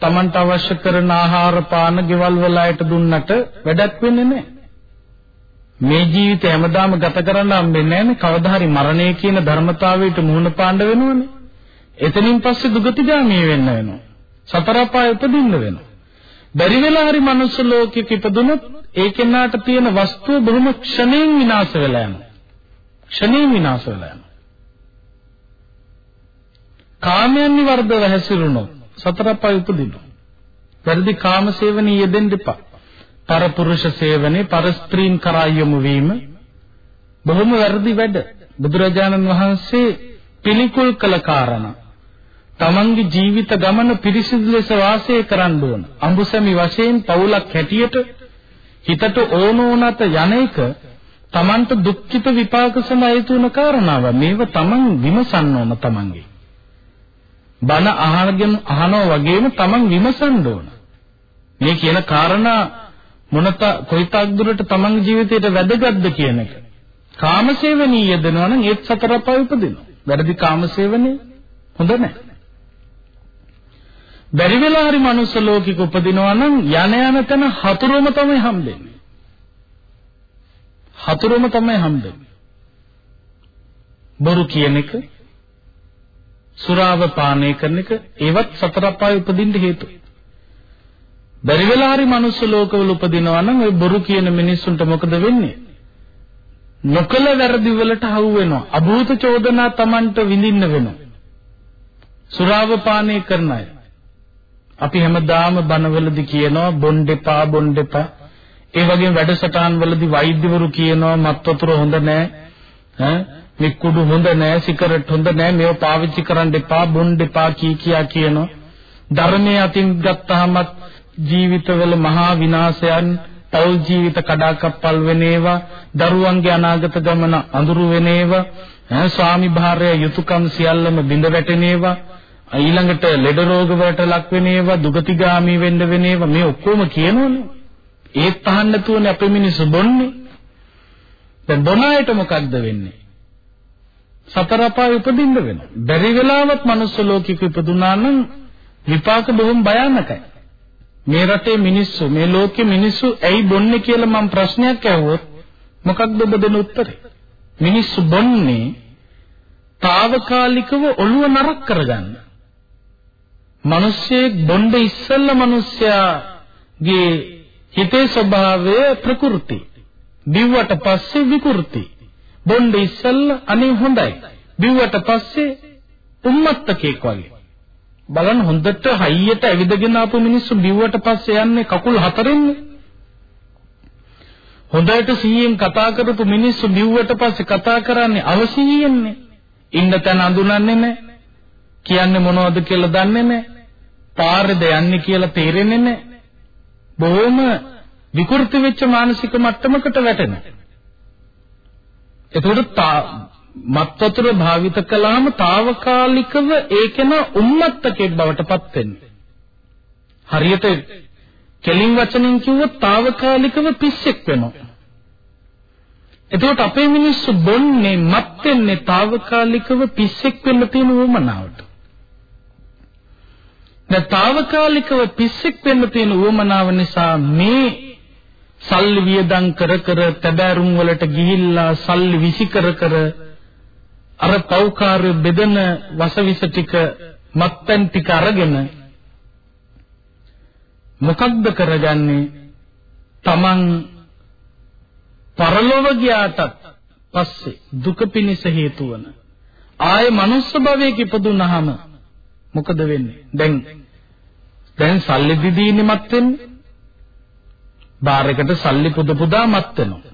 Tamanට අවශ්‍ය කරන ආහාර පාන ගෙවල් වල අයට දුන්නට වැඩක් වෙන්නේ නෑ. මේ ජීවිතය හැමදාම ගත කරන්න හම්බෙන්නේ නෑනේ. කවදා හරි මරණය කියන ධර්මතාවයට මුහුණ පාන්න වෙනවනේ. එතනින් පස්සේ දුගතිගාමී වෙන්න වෙනවා. සතර අපාය උපදින්න වෙනවා. බැරි වෙලා හරි මනුස්ස ලෝකෙක ඉපදුනොත් ඒ කෙනාට තියෙන වස්තුව බොහොම ක්ෂණයෙන් විනාශ වෙලා යනවා. ක්ෂණයෙන් විනාශ වෙලා යනවා. කාමයන් නිවර්ධව හැසිරුණොත් සතර අපාය උපදිනවා. වැරදි කාම සේවනයේ යෙදෙන්න එපා. පරපුරුෂ සේවනයේ පරස්ත්‍රීන් කරා යොමු වීම බොහොම වැරදි වැඩ. බුදුරජාණන් වහන්සේ පිළිකුල් කළ කාරණා. තමන්ගේ ජීවිත ගමන පිරිසිදු ලෙස වාසය කරන්න ඕන. අඹුසැමි වශයෙන් පවුලක් හැටියට හිතට ඕන ඕනත යන එක තමන්ට දුක්ඛිත විපාක සමයතු වෙන කාරණාව. මේව තමන් විමසන්න ඕන තමන්ගේ. බණ අහගෙන අහනවා වගේම තමන් විමසන්න ඕන. මේ කියන කාරණා මොනත කොයිතක් දුරට තමන්ගේ ජීවිතයට වැදගත්ද කියන එක. කාමසේවණී යෙදෙනවා නම් ඒත් සතර පහ උපදිනවා. වැරදි කාමසේවණේ හොඳ නැහැ. බැරි වෙලා හරි මනුස්ස ලෝකික උපදිනවා නම් යන යන තැන හතුරුම තමයි හම්බෙන්නේ. හතුරුම තමයි හම්බෙන්නේ. බොරු කියන එක, සුරාව පානය කරන එක, ඒවත් සතර අපාය උපදින්න හේතුයි. බැරි වෙලා හරි මනුස්ස ලෝකවල උපදිනවා නම් ওই බොරු කියන මිනිස්සුන්ට මොකද වෙන්නේ? නොකල වැරදි වලට හවු වෙනවා. අභූත චෝදනා Tamanට විඳින්න වෙනවා. සුරාව පානය කරන අය. අපි හැමදාම බණවලදී කියනවා බොණ්ඩෙපා බොණ්ඩෙපා. ඒ වගේම වැඩසටහන් වලදී වෛද්‍යවරු කියනවා මත් වතුර හොඳ නෑ. ඈ නිකුඩු හොඳ නෑ, සිගරට් හොඳ නෑ, මේව පාවිච්චි කරන්න එපා, බොණ්ඩෙපා කී කියා කියනවා. ධර්මයේ අතින් ගත්තාමත් ජීවිතවල මහා විනාශයන් පෞල් ජීවිත කඩාකප්පල් වෙන ඒවා දරුවන්ගේ අනාගත ගමන අඳුරු වෙන ඒවා ස්වාමි භාර්ය යුතුයකම් සියල්ලම බිඳ වැටෙන ඒවා ඊළඟට ලෙඩ රෝග වලට ලක් වෙන ඒවා දුගතිගාමී වෙන්න වෙන ඒවා මේ ඔක්කොම කියනෝනේ ඒත් අහන්න නැතුවනේ අපේ මිනිස්සු බොන්නේ. දැන් බොන අයට මොකක්ද වෙන්නේ? සතර අපාය උපදින්න වෙනවා. බැරි වෙලාවත් මනුස්ස ලෝකික ඉපදුනා නම් විපාක බොහොම භයානකයි. මේ රටේ මිනිස්සු මේ ලෝකේ මිනිස්සු ඇයි බොන්නේ කියලා මම ප්‍රශ්නයක් ඇහුවොත් මොකක්ද ඔබ දෙන උත්තරේ මිනිස්සු බොන්නේ తాවකාලිකව ඔළුව නරක කරගන්න මිනිස්සෙක් බොණ්ඩ ඉස්සෙල්ලා මිනිස්යාගේ හිතේ ස්වභාවය ප්‍රകൃති. බිව්වට පස්සේ විකෘති. බොණ්ඩ ඉස්සෙල්ලා අනේ හොඳයි. බිව්වට පස්සේ උම්මත්තකෙක් වගේ. බලන්න හොඳට හයියට ඇවිදගෙන ආපු මිනිස්සු බිව්වට පස්සේ යන්නේ කකුල් හතරෙන්නේ. හොඳට සිහියෙන් කතා කරපු මිනිස්සු බිව්වට පස්සේ කතා කරන්නේ අවසිහියෙන්නේ. ඉන්න තැන අඳුනන්නේ නැහැ. කියන්නේ මොනවද කියලා දන්නේ නැහැ. පාරේද යන්නේ කියලා තේරෙන්නේ නැහැ. බොහොම විකෘති වෙච්ච මානසික මට්ටමකට වැටෙනවා. එතකොට මත්වතුර භාවිත කළාම తాවකාලිකව ඒකෙන උම්මත්තකෙක් බවට පත් වෙන්නේ. හරියට කෙලින් වචනෙන් කිව්වොත් తాවකාලිකව පිස්සෙක් වෙනවා. එතකොට අපේ මිනිස්සු බොන්නේ මත් වෙන්නේ తాවකාලිකව පිස්සෙක් වෙන්න තියෙන උවමනාවට. දැන් తాවකාලිකව පිස්සෙක් වෙන්න තියෙන උවමනාව නිසා මේ සල්ලි වියදම් කර කර තැබෑරුම් වලට ගිහිල්ලා සල්ලි විසි කර කර අර පෞකාරය බෙදෙන වසවිස ටික මත්පැන් ටික අරගෙන මොකක්ද කරගන්නේ? තමන් පරලොව ගියාටත් පස්සේ දුක පිනිස හේතු වන ආය මනුස්ස භවයක ඉපදුනහම මොකද වෙන්නේ? දැන් දැන් සල්ලි දිදීනේ මත් වෙන්නේ. බාර් එකට සල්ලි පුද පුදා මත් වෙනවා.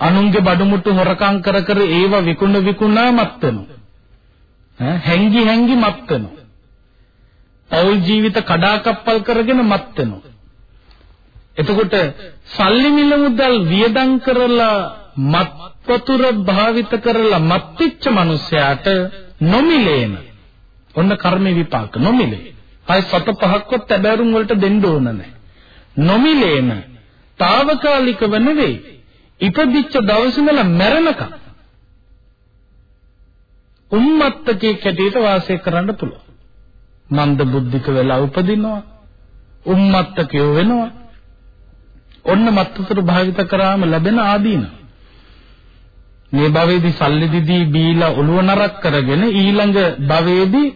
අනුන්ගේ බඩමුට්ටු හොරකම් කර කර ඒව විකුණ විකුණා මත් වෙනවා හැංගි හැංගි මත් වෙනවා පෞල් ජීවිත කඩාකප්පල් කරගෙන මත් වෙනවා එතකොට සල්ලි මිල මුදල් වියදම් කරලා මත් වතුර භාවිත කරලා මත්විච්ච මිනිසයාට නොමිලේන ඔන්න කර්ම විපාක නොමිලේ. ආයි සත පහක්වත් තැබෑරුම් වලට දෙන්න ඕන නැහැ. නොමිලේන తాවකාලිකව නෙවෙයි. ඉපදිච්ච දවස් ඉඳලා මැරෙනකම් උම්මත්තකේ කැටියට වාසය කරන්න පුළුවන්. මන්ද බුද්ධික වෙලා උපදිනවා. උම්මත්තකයෝ වෙනවා. ඔන්න මත්තතර භාවිත කරාම ලැබෙන ආදීන. මේ භවයේදී සල්ලි දිදී බීලා ඔළුව නරක් කරගෙන ඊළඟ භවයේදී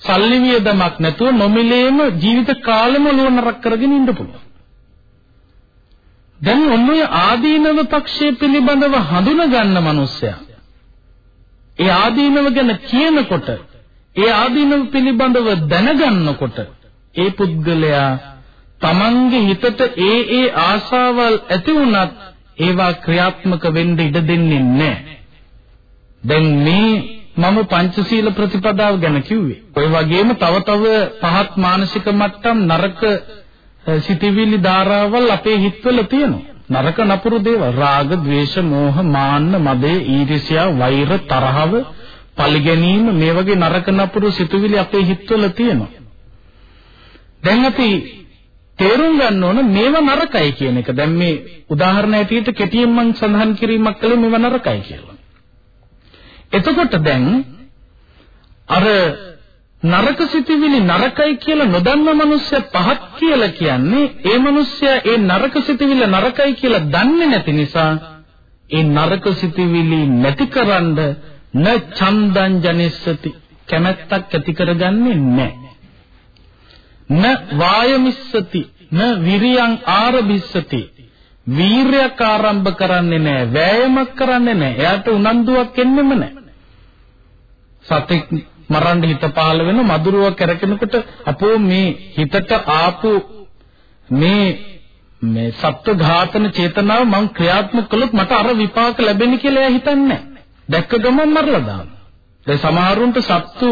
සල්ලි වියදමක් නැතුව නොමිලේම ජීවිත කාලෙම ඔළුව නරක් කරගෙන ඉන්න පුළුවන්. දැන් ඔන්නේ ආදීනව පක්ෂය පිළිබඳව හඳුන ගන්න මිනිස්සයා. ඒ ආදීනව ගැන කියනකොට, ඒ ආදීනව පිළිබඳව දැනගන්නකොට, ඒ පුද්ගලයා තමන්ගේ හිතට ඒ ඒ ආශාවල් ඇති වුණත් ඒවා ක්‍රියාත්මක වෙන්න ඉඩ දෙන්නේ නැහැ. දැන් මේ මම පංචශීල ප්‍රතිපදාව ගැන කිව්වේ. ඔය වගේම තව තව පහත් මානසික මට්ටම් නරක සිටිවිලි ධාරාවල් අපේ හිතවල තියෙනවා. නරක නපුරු දේවල් රාග, ద్వේෂ, මෝහ, මාන්න, මදේ, ඊර්ෂ්‍යා, වෛර, තරහව, පරිගැනීම මේ වගේ නරක නපුරු සිතුවිලි අපේ හිතවල තියෙනවා. දැන් අපි තේරුම් ගන්න ඕන මේව නරකයි කියන එක. දැන් මේ උදාහරණ ඇටියට කෙටියෙන් මම සඳහන් කිරීමක් කළේ මේව නරකයි කියලා. එතකොට දැන් අර නරක සිතිවිලි නරකයි කියලා නොදන්න මිනිස්සු පහත් කියලා කියන්නේ ඒ මිනිස්සයා ඒ නරක සිතිවිල්ල නරකයි කියලා දන්නේ නැති නිසා ඒ නරක සිතිවිලි නැතිකරන්න න චන්දං ජනිස්සති. කැමැත්තක් ඇති කරගන්නේ නැහැ. න වායමිස්සති. න විරියං ආරභිස්සති. වීරයක් ආරම්භ කරන්නේ නැහැ. වෑයමක් කරන්නේ නැහැ. එයාට උනන්දුවක් එන්නෙම නැහැ. සතෙක් මරන්න හිත පහළ වෙන මදුරුව කරකිනකොට අපෝ මේ හිතට ආපු මේ මේ සත්ව ඝාතන චේතනාව මං ක්‍රියාත්මක කළොත් මට අර විපාක ලැබෙන්නේ කියලා එයා හිතන්නේ දැක්ක ගමන් මරලා දානවා. දැන් සමහරුන්ට සත්තු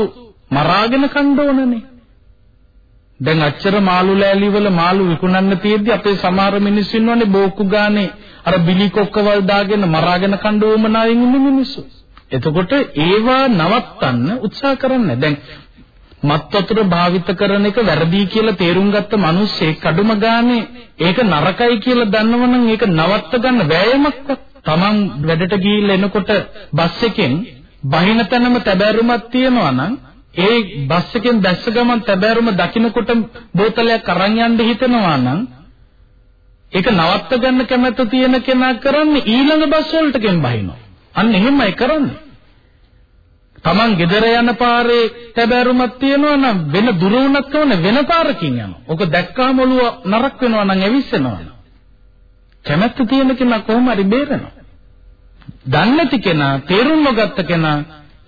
මරාගෙන කන්න ඕනනේ. දැන් අච්චර මාළු ලෑලි වල මාළු විකුණන්න තියෙද්දි අපේ සමහර මිනිස්සු ඉන්නවනේ බෝක්කු ගානේ අර බිලි කොක්කවල් දාගෙන මරාගෙන කන්න ඕමනාවෙන් ඉන්න මිනිස්සු. එතකොට ඒවා නවත්තන්න උත්සාහ කරන්නේ. දැන් මත් වතුර භාවිත කරන එක වැරදි කියලා තේරුම් ගත්ත මිනිස්සේ කඩුම ගානේ ඒක නරකයි කියලා දන්නවනම් ඒක නවත්ත ගන්න වෑයමක්වත් Taman වැඩට ගිහිල්ලා එනකොට බස් එකෙන් බහින තැනම තැබෑරුමක් තියෙනවා නම් ඒ බස් එකෙන් දැස්ස ගමන් තැබෑරුම දකින්නකොට බෝතලයක් අරන් යන්න හිතනවා නම් ඒක නවත්ත ගන්න කැමැත්ත තියෙන කෙනා කරන්නේ ඊළඟ බස් වලටකින් බහිනවා. අන්න එහෙමයි කරන්නේ. Taman ගෙදර යන පාරේ තැබෑරුමක් තියෙනවා නම් වෙන දුර වුණත් කවන වෙන පාරකින් යනවා. ඔක දැක්කාම ඔළුව නරක් වෙනවා නම් ඇවිස්සෙනවා. කැමැත්ත තියෙන කෙනා කොහොම හරි බේරෙනවා. දන්නේ නැති කෙනා තේරුම් නොගත්ත කෙනා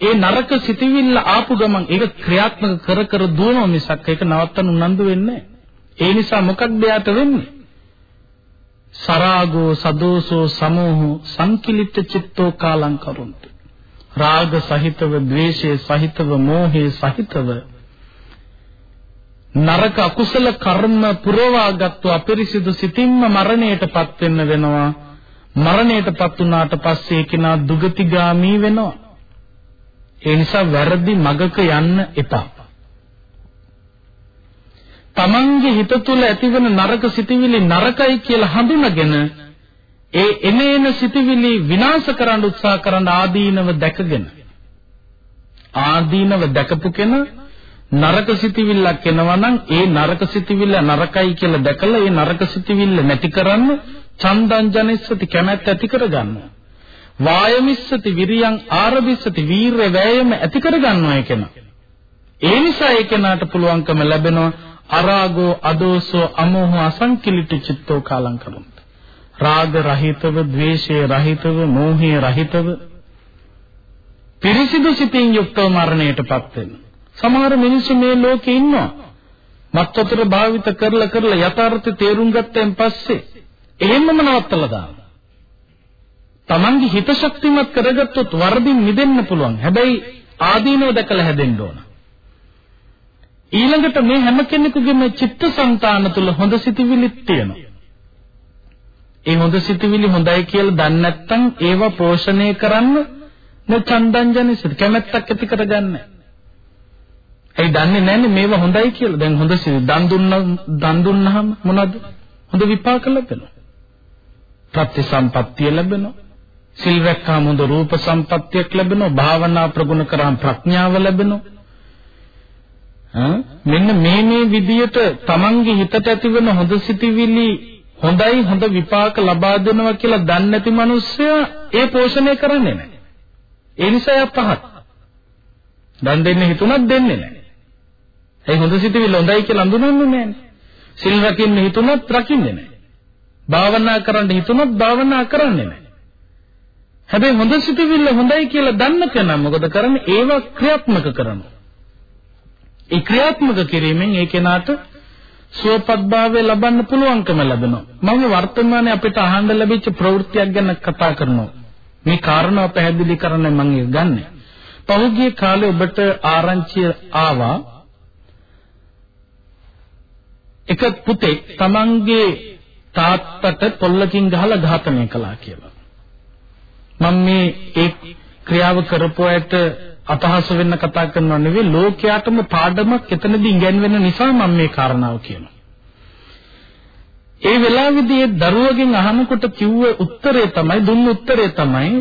ඒ නරක සිටිවිල්ල ආපු ගමන් ඒක ක්‍රියාත්මක කර කර දුවනවා මිසක් ඒක නවත්තන්න උනන්දු වෙන්නේ නැහැ. ඒ නිසා මොකක්ද යාට වෙන්නේ? සරාගෝ සදෝසෝ සමෝහෝ සංකිලිට චිත්තෝ කාලං කරුන්ති. රාග සහිතව ද්වේෂයේ සහිතව මෝහයේ සහිතව නරක අකුසල කර්ම පුරවාගත්තු අපිරිසිදු සිතින්ම මරණයටපත් වෙන්න වෙනවා. මරණයටපත් වුණාට පස්සේ කෙනා දුගතිගාමී වෙනවා. ඒ නිසා වැරදි මගක යන්න එපා. තමන්ගේ හිත තුළ ඇතිවන නරක සිතිවිලි නරකයි කියලා හඳුනගෙන ඒ එනේන සිතිවිලි විනාශ කරන්න උත්සාහ කරන ආදීනව දැකගෙන ආදීනව දැකපු කෙනා නරක සිතිවිල්ලක් එනවා නම් ඒ නරක සිතිවිල්ල නරකයි කියලා දැකලා ඒ නරක සිතිවිල්ල නැති කරන්න චන්දං ජනිස්සති කැමැත්ත ඇති කරගන්නවා වායමිස්සති විරියං ආරභිස්සති වීරය වෑයම ඇති කරගන්නවා ඒ කෙනා. ඒ නිසා ඒ කෙනාට පුළුවන්කම ලැබෙනවා අරාගෝ අදෝසෝ අමෝහ අසංකිලිට චිත්තෝ කාලං කරුන්ත. රාග රහිතව ద్వේෂය රහිතව මෝහය රහිතව පිරිසිදු සිතින් යුක්තව මරණයටපත් වෙන. සමහර මිනිස්සු මේ ලෝකේ ඉන්නවා. මත්වතුර භාවිත කරලා කරලා යථාර්ථය තේරුම් ගත්තෙන් පස්සේ එහෙමම නවත්තලා දානවා. තමන්ගේ හිත ශක්තිමත් කරගත්තොත් වරදින් මිදෙන්න පුළුවන්. හැබැයි ආදීනව දැකලා හැදෙන්න ඕන. ඊළඟට මේ හැම කෙනෙකුගේම චිත්තසංතාන තුළ හොඳ සිතිවිලිත් තියෙනවා. ඒ හොඳ සිතිවිලි හොඳයි කියලා දන්නේ නැත්නම් ඒවා පෝෂණය කරන්න නොචන්දංජනසිත කැමැත්තක් ඇති කරගන්න. ඒ දන්නේ නැන්නේ මේවා හොඳයි කියලා. දැන් හොඳ සිත දන් දුන්න දන් දුන්නාම මොනවද? හොඳ විපාක ලැබෙනවා. ප්‍රතිසම්පත්තිය ලැබෙනවා. සිල් රැක්කාම හොඳ රූප සම්පත්තියක් ලැබෙනවා. භාවනා ප්‍රගුණ කරාම ප්‍රඥාව ලැබෙනවා. මෙන්න මේ මේ විදියට තමන්ගේ හිතට ඇතිවන හොඳ සිතිවිලි හොඳයි හොඳ විපාක ලබා දෙනවා කියලා දන්නේ නැති මිනිස්සයා ඒ පෝෂණය කරන්නේ නැහැ. ඒ නිසා යා පහත්. දන් දෙන්න හිතුණත් දෙන්නේ නැහැ. ඒ හොඳ සිතිවිල්ල හොඳයි කියලා අඳුනන්නේ නැහැ. සිල් රකින්න හිතුණත් රකින්නේ නැහැ. භාවනා කරන්න හිතුණත් භාවනා කරන්නේ නැහැ. හැබැයි හොඳ සිතිවිල්ල හොඳයි කියලා දන්න කෙනා මොකද කරන්නේ? ඒවා ක්‍රියාත්මක කරනවා. ඒ ක්‍රියාත්මක කිරීමෙන් ඒ කෙනාට සුවපත්භාවය ලබන්න පුළුවන්කම ලැබෙනවා. මම වර්තමානයේ අපිට අහන්න ලැබිච්ච ප්‍රවෘත්තියක් ගැන කතා කරනවා. මේ කාරණාව පැහැදිලි කරන්න මම ඒක ගන්නෙ. පහුගිය කාලේ ඔබට ආරංචිය ආවා එක පුතෙක් තමන්ගේ තාත්තට පොල්ලකින් ගහලා ඝාතනය කළා කියලා. මම මේ ඒ ක්‍රියාව කරපු අයට අපහාස වෙන්න කතා කරනව නෙවෙයි ලෝකයාටම පාඩමක් එතනදී ඉගෙනවෙන නිසා මම මේ කාරණාව කියනවා. ඒ වෙලාවේදී ඒ දරුවගෙන් අහනකොට කිව්ව උත්තරේ තමයි දුන්න උත්තරේ තමයි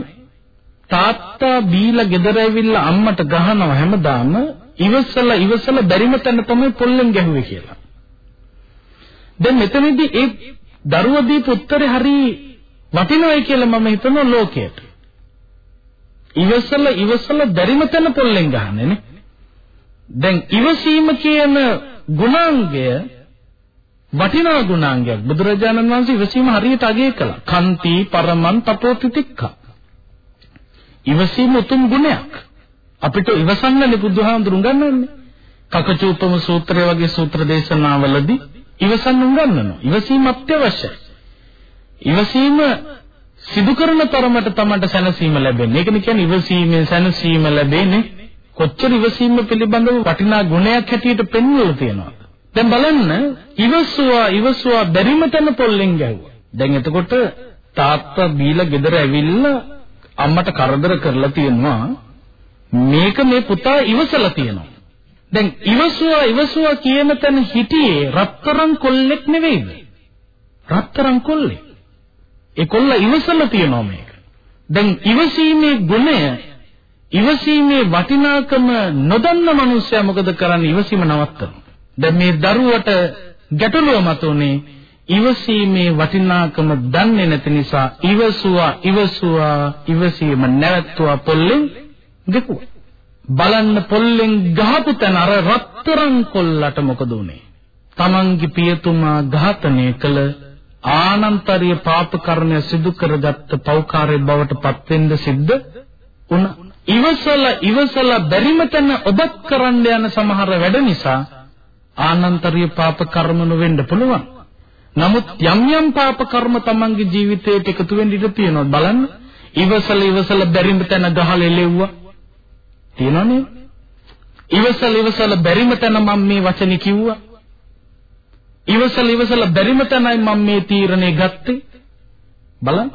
තාත්තා බීලා ගෙදර ඇවිල්ලා අම්මට ගහනවා හැමදාම ඉවසලා ඉවසලා බැරිම තැන තමයි පොල්ලෙන් ගැහුවේ කියලා. දැන් මෙතනදී ඒ දරුවා දීපු උත්තරේ හරි වටිනවයි කියලා මම හිතනවා ලෝකයට. ඉවසල ඉවසල බැරිම තැන පොල්ලෙන් ගහන්නේ නේ. දැන් ඉවසීම කියන ගුණාංගය වටිනා ගුණාංගයක්. බුදුරජාණන් වහන්සේ ඉවසීම හරියට අගය කළා. කන්ති පරමන් තපෝති තික්ඛා. ඉවසීම උතුම් ගුණයක්. අපිට ඉවසන්නනේ බුදුහාමුදුරුන් ගන්නන්නේ. කකචූපම සූත්‍රය වගේ සූත්‍ර දේශනාවලදී ඉවසන්න උගන්වනවා. ඉවසීම අත්‍යවශ්‍යයි. ඉවසීම සිදු කරන තරමට තමන්ට සැනසීම ලැබෙන්නේ. ඒකනේ කියන්නේ ඉවසීමෙන් සැනසීම ලැබෙන්නේ. කොච්චර ඉවසීම පිළිබඳව වටිනා ගුණයක් හැටියට පෙන්වලා තියෙනවා. දැන් බලන්න ඉවසුවා ඉවසුවා බැරිම තැන පොල්ලෙන් ගැහුවා. දැන් එතකොට තාත්තා බීලා ගෙදර ඇවිල්ලා අම්මට කරදර කරලා තියෙනවා. මේක මේ පුතා ඉවසලා තියෙනවා. දැන් ඉවසුවා ඉවසුවා කියන තැන හිටියේ රත්තරන් කොල්ලෙක් නෙවෙයිද? රත්තරන් කොල්ලෙක්. ඒ කොල්ල ඉවසලා තියනවා මේක. දැන් ඉවසීමේ ගුණය ඉවසීමේ වටිනාකම නොදන්න මනුස්සයා මොකද කරන්නේ ඉවසීම නවත්තනවා. දැන් මේ දරුවට ගැටලුව මතුනේ ඉවසීමේ වටිනාකම දන්නේ නැති නිසා ඉවසුවා ඉවසුවා ඉවසීම නැවැත්තුවා පොල්ලෙන් දෙකුවා. බලන්න පොල්ලෙන් ගහපු තැන අර රත්තරන් කොල්ලට මොකද උනේ? තමන්ගේ පියතුමා ඝාතනය කළ ආනන්තරීය පාප කර්මය සිදු කරගත්ත පෞකාරයේ බවට පත් වෙන්න සිද්ධ වුණා. ඉවසල ඉවසල බැරිම තැන ඔබත් කරන්න යන සමහර වැඩ නිසා ආනන්තරීය පාප කර්ම නොවෙන්න පුළුවන්. නමුත් යම් යම් පාප කර්ම තමන්ගේ ජීවිතයට එකතු වෙන්න ඉඩ තියෙනවා බලන්න. ඉවසල ඉවසල බැරිම තැන ගහලා එලෙව්වා. තියෙනවනේ. ඉවසල ඉවසල බැරිම තැන මම මේ වචනේ කිව්වා. ඉවසල ඉවසල බැරිම තැනයි මම මේ තීරණය ගත්තේ. බලන්න.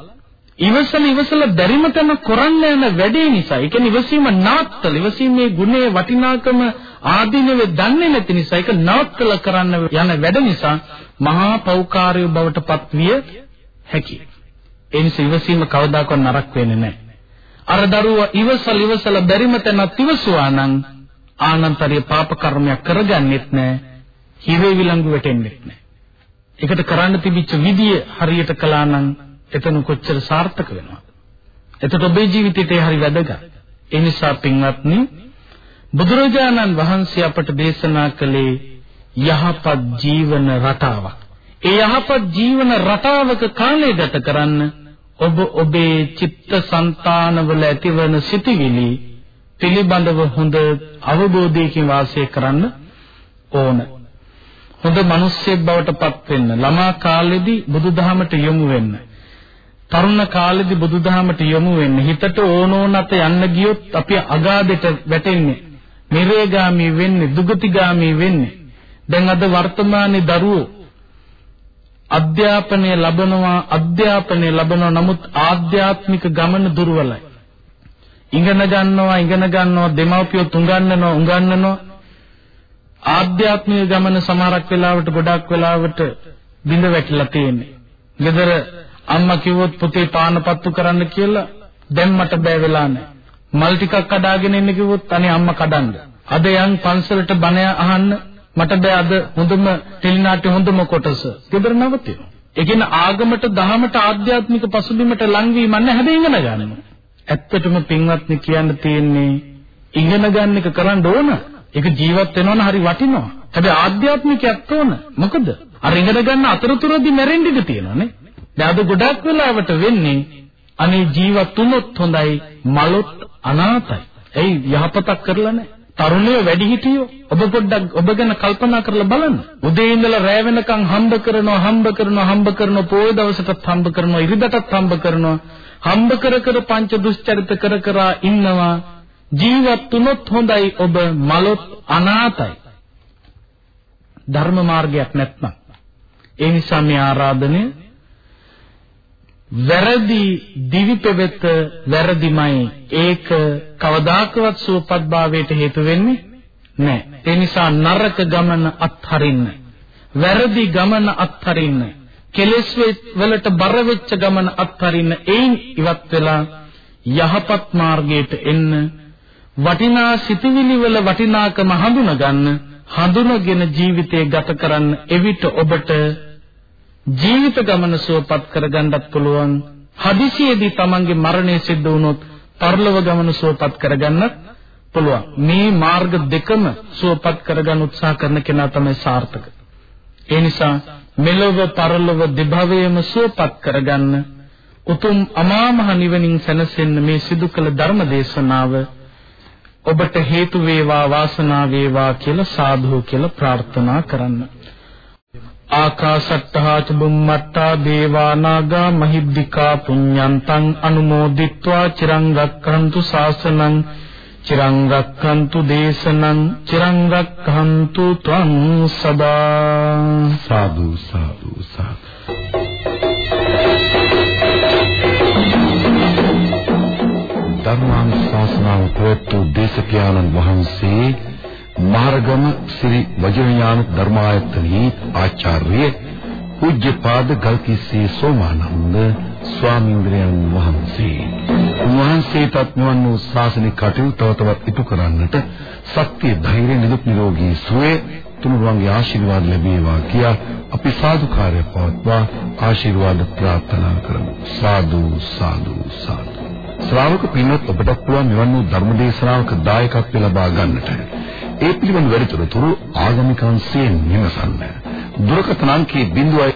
ඉවසල ඉවසල බැරිම තැන කරන්න යන වැඩේ නිසා, ඒ කියන්නේ ඉවසීම නවත්තල, ඉවසීමේ ගුණයේ වටිනාකම ආදීනවේ දන්නේ නැති නිසා, ඒක නවත්තල කරන්න යන වැඩ නිසා මහා පෞකාරය බවට පත්විය හැකියි. ඒ නිසා ඉවසීම කවදාකවත් නරක වෙන්නේ නැහැ. අර දරුවා ඉවසල ඉවසල බැරිම තැනත් ඉවසුවා නම් ආනන්තරීය පාප කර්මයක් කරගන්නෙත් නැහැ. හිරේ විලංගු වැටෙන්නේ නැහැ. ඒකට කරන්න තිබිච්ච විදිය හරියට කළා නම් එතන කොච්චර සාර්ථක වෙනවද? එතකොට ඔබේ ජීවිතේට හරි වැදගත්. ඒ නිසා පින්වත්නි බුදුරජාණන් වහන්සේ අපට දේශනා කළේ යහපත් ජීවන රටාවක්. ඒ යහපත් ජීවන රටාවක කාලය ගත කරන්න ඔබ ඔබේ චිත්ත સંතානවල ඇතිවන සිටිවිලි පිළිබඳව හොඳ අවබෝධයකින් වාසය කරන්න ඕන. හොඳ මිනිස්සෙක් බවට පත් වෙන්න. ළමා කාලෙදී බුදුදහමට යොමු වෙන්න. තරුණ කාලෙදී බුදුදහමට යොමු වෙන්න. හිතට ඕනෝනත යන්න ගියොත් අපි අගාදෙට වැටෙන්නේ. නිරේගාමී වෙන්නේ දුගතිගාමී වෙන්නේ. දැන් අද වර්තමානයේ දරුවෝ අධ්‍යාපනය ලබනවා අධ්‍යාපනය ලබනවා. නමුත් ආධ්‍යාත්මික ගමන දුර්වලයි. ඉගෙන ගන්නවා ඉගෙන ගන්නවා දෙමව්පියෝ තුඟන්නනවා උඟන්නනවා. ආධ්‍යාත්මික ගමන සමහරක් වෙලාවට ගොඩක් වෙලාවට බිඳ වැටිලා තියෙන්නේ. ගෙදර අම්මා කිව්වොත් පුතේ පානපත්තු කරන්න කියලා දැන් මට බෑ වෙලා නැහැ. මල් ටිකක් කඩාගෙන ඉන්න කිව්වොත් අනේ අම්මා කඩන්න. අද යන් පන්සලට බණ අහන්න මට බෑ අද හොඳම ටෙලිනාට්‍ය හොඳම කොටස. ගෙදර නවතිනවා. ඒ කියන්නේ ආගමට දහමට ආධ්‍යාත්මික පසුබිමට ලං වීම නැහැ හැබැයි ඉගෙන ගන්න. ඇත්තටම පින්වත්නි කියන්න තියෙන්නේ ඉගෙන ගන්න එක කරන්න ඕන. ඒක ජීවත් වෙනවනම් හරි වටිනවා. හැබැයි ආධ්‍යාත්මිකයක් ඕන. මොකද අර ඉගෙන ගන්න අතරතුරදී මැරෙන්න ඉඩ තියෙනවානේ. දැන් අද ගොඩක් වෙලාවට වෙන්නේ අනේ ජීවත් වුණොත් හොඳයි මලොත් අනාතයි. එයි යහපතක් කරලා නැහැ. තරුණයෝ වැඩිහිටියෝ ඔබ පොඩ්ඩක් ඔබ ගැන කල්පනා කරලා බලන්න. උදේ ඉඳලා රැ වෙනකන් හම්බ කරනවා හම්බ කරනවා හම්බ කරනවා පොය දවසටත් හම්බ කරනවා ඉරිදටත් හම්බ කරනවා හම්බ කර කර පංච දුස්චරිත කර කර ඉන්නවා ජීවත් වුණොත් හොඳයි ඔබ මලොත් අනාතයි. ධර්ම මාර්ගයක් නැත්නම්. ඒ නිසා මේ ආරාධනය වැරදි දිවි පෙවෙත වැරදිමයි ඒක කවදාකවත් සුවපත්භාවයට හේතු වෙන්නේ නැහැ. ඒ නිසා නරක ගමන අත්හරින්න. වැරදි ගමන අත්හරින්න. කෙලෙස් වලට බර වෙච්ච ගමන අත්හරින්න. ඒන් ඉවත් වෙලා යහපත් මාර්ගයට එන්න. වටිනා සිතුවිලි වල වටිනාකම හඳුනගන්න. හඳුනගෙන ජීවිතය ගත කරන්න. එවිට ඔබට ජීවිත ගමන සුවපත් කරගන්නත් පුළුවන්. හදිසියේදී Tamange මරණය සිද්ධ වුණොත් පරලොව ගමන සුවපත් කරගන්නත් පුළුවන්. මේ මාර්ග දෙකම සුවපත් කරගන්න උත්සාහ කරන කෙනා තමයි සාර්ථක. ඒ නිසා මෙලොව පරලොව දෙභවයේම සුවපත් කරගන්න උතුම් අමා මහ නිවනින් සැනසෙන්න මේ සිදු කළ ධර්ම දේශනාව ඔබට හේතු වේවා වාසනාව වේවා කියලා සාදු කියලා ප්‍රාර්ථනා කරන්න. ආකාශට්ටහා ච බුම්මට්ටා දේවා නාග මහිද්దికා පුඤ්ඤන්තං අනුමෝදිත්වා චිරං රක්ඛන්තු ශාසනං චිරං රක්ඛන්තු දේශනං චිරං රක්ඛන්තු ත්වං සදා සාදු සාදු සාදු ධර්මාන් ශාසනාව ප්‍රවතු දේශකයන්න් වහන්සේ මාර්ගම ශ්‍රී වජිරඥාන ධර්මායතනී ආචාර්ය පූජ්‍යපාද ගල්කිස්සේ සෝමානන්ද ස්වාමීන් වහන්සේ. උන්වහන්සේටත් නිවන් වූ ශාසනික කටයුතු තව තවත් ඉටු කරන්නට ශක්තිය ධෛර්ය නිරුක් නිරෝගී සුවය තුනුරුවන්ගේ ආශිර්වාද ලැබේවා කියා අපි සාදුකාරය පවත්වා ආශිර්වාද ප්‍රාර්ථනා කරමු. සාදු සාදු සාදු. ශ්‍රාවක පින්වත් ඔබට පුළුවන් නිවන් වූ ධර්ම දේශනාවක දායකත්වය ලබා ගන්නට ඒ පිළිබඳ වැඩිතුරු ආගමික අංශයෙන් විමසන්න. දුරකථන අංකයේ 0